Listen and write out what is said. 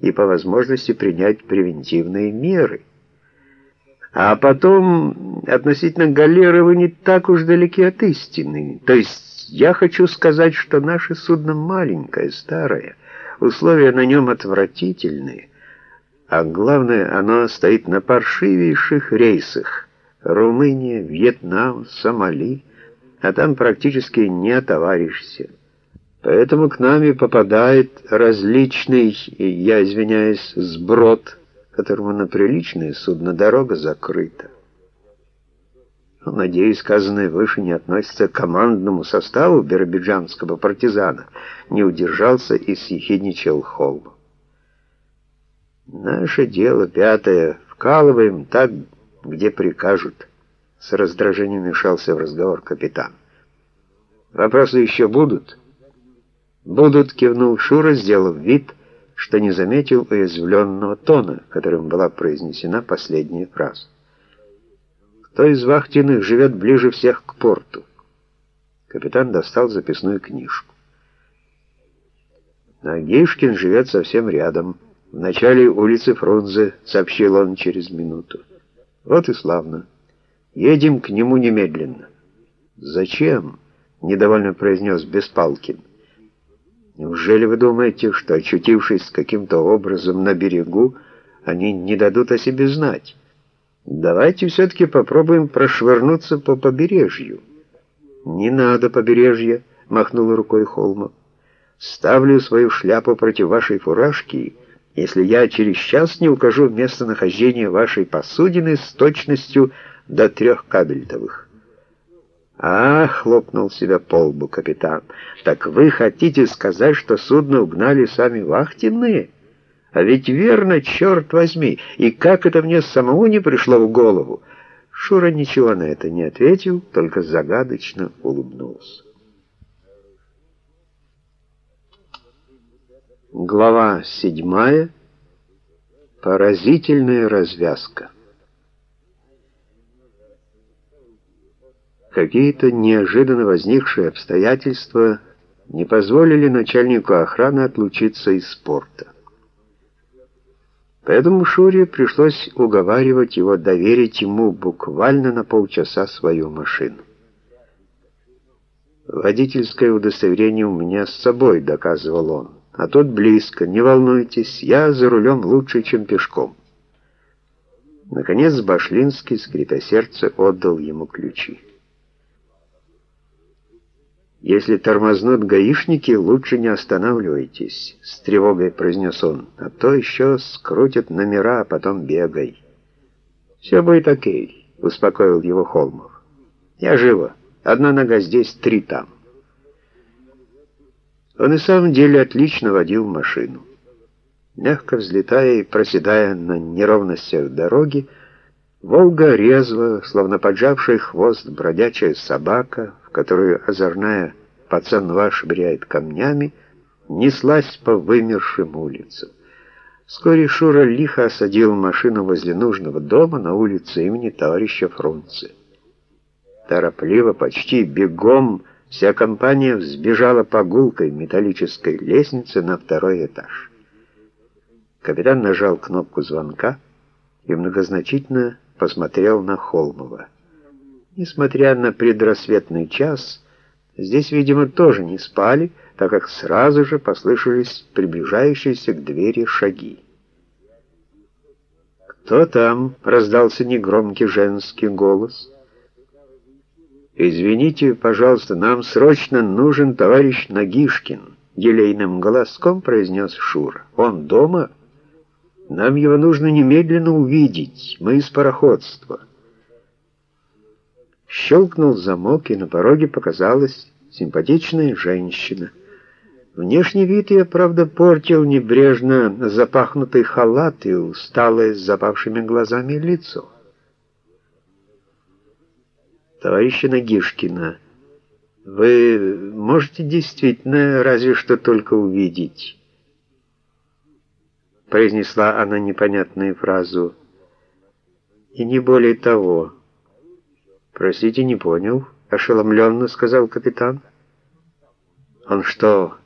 и по возможности принять превентивные меры. А потом, относительно галеры, вы не так уж далеки от истины. То есть я хочу сказать, что наше судно маленькое, старое, условия на нем отвратительные, а главное, оно стоит на паршивейших рейсах. Румыния, Вьетнам, Сомали, а там практически не отоваришься. Поэтому к нам и попадает различный, я извиняюсь, сброд, которому на приличное судно дорога закрыта. Но, надеюсь, сказанное выше не относится к командному составу биробиджанского партизана, не удержался и съехидничал Холм. Наше дело пятое. Вкалываем так, где прикажут. С раздражением мешался в разговор капитан. Вопросы еще будут? «Будут», — кивнул Шура, сделав вид, что не заметил уязвленного тона, которым была произнесена последняя фраза. «Кто из вахтенных живет ближе всех к порту?» Капитан достал записную книжку. «Нагишкин живет совсем рядом, в начале улицы Фрунзе», — сообщил он через минуту. «Вот и славно. Едем к нему немедленно». «Зачем?» — недовольно произнес Беспалкин. Неужели вы думаете, что, очутившись каким-то образом на берегу, они не дадут о себе знать? Давайте все-таки попробуем прошвырнуться по побережью. Не надо побережья, махнул рукой Холмов. Ставлю свою шляпу против вашей фуражки, если я через час не укажу местонахождение вашей посудины с точностью до трех кабельтовых. «А!» — хлопнул себя по лбу капитан. «Так вы хотите сказать, что судно угнали сами вахтенные? А ведь верно, черт возьми! И как это мне самому не пришло в голову?» Шура ничего на это не ответил, только загадочно улыбнулся. Глава седьмая. Поразительная развязка. Какие-то неожиданно возникшие обстоятельства не позволили начальнику охраны отлучиться из спорта. Поэтому Шуре пришлось уговаривать его доверить ему буквально на полчаса свою машину. «Водительское удостоверение у меня с собой», — доказывал он. «А тут близко, не волнуйтесь, я за рулем лучше, чем пешком». Наконец Башлинский, скрипя сердце, отдал ему ключи. «Если тормознут гаишники, лучше не останавливайтесь», — с тревогой произнес он, «а то еще скрутят номера, а потом бегай». «Все будет окей», — успокоил его Холмов. «Я живо. Одна нога здесь, три там». Он и самом деле отлично водил машину. Мягко взлетая и проседая на неровностях дороги, Волга резво, словно поджавший хвост бродячая собака, в которую озорная пацанва швыряет камнями, неслась по вымершим улицам. Вскоре Шура лихо осадил машину возле нужного дома на улице имени товарища Фрунзе. Торопливо, почти бегом, вся компания взбежала по гулкой металлической лестнице на второй этаж. Капитан нажал кнопку звонка и многозначительно посмотрел на Холмова. Несмотря на предрассветный час, здесь, видимо, тоже не спали, так как сразу же послышались приближающиеся к двери шаги. «Кто там?» — раздался негромкий женский голос. «Извините, пожалуйста, нам срочно нужен товарищ Нагишкин», — елейным голоском произнес Шура. «Он дома?» Нам его нужно немедленно увидеть. Мы из пароходства. Щелкнул замок, и на пороге показалась симпатичная женщина. Внешний вид ее, правда, портил небрежно запахнутый халат и усталое с запавшими глазами лицо. Товарища Нагишкина, вы можете действительно разве что только увидеть произнесла она непонятную фразу. И не более того. Простите, не понял, ошеломленно сказал капитан. Он что,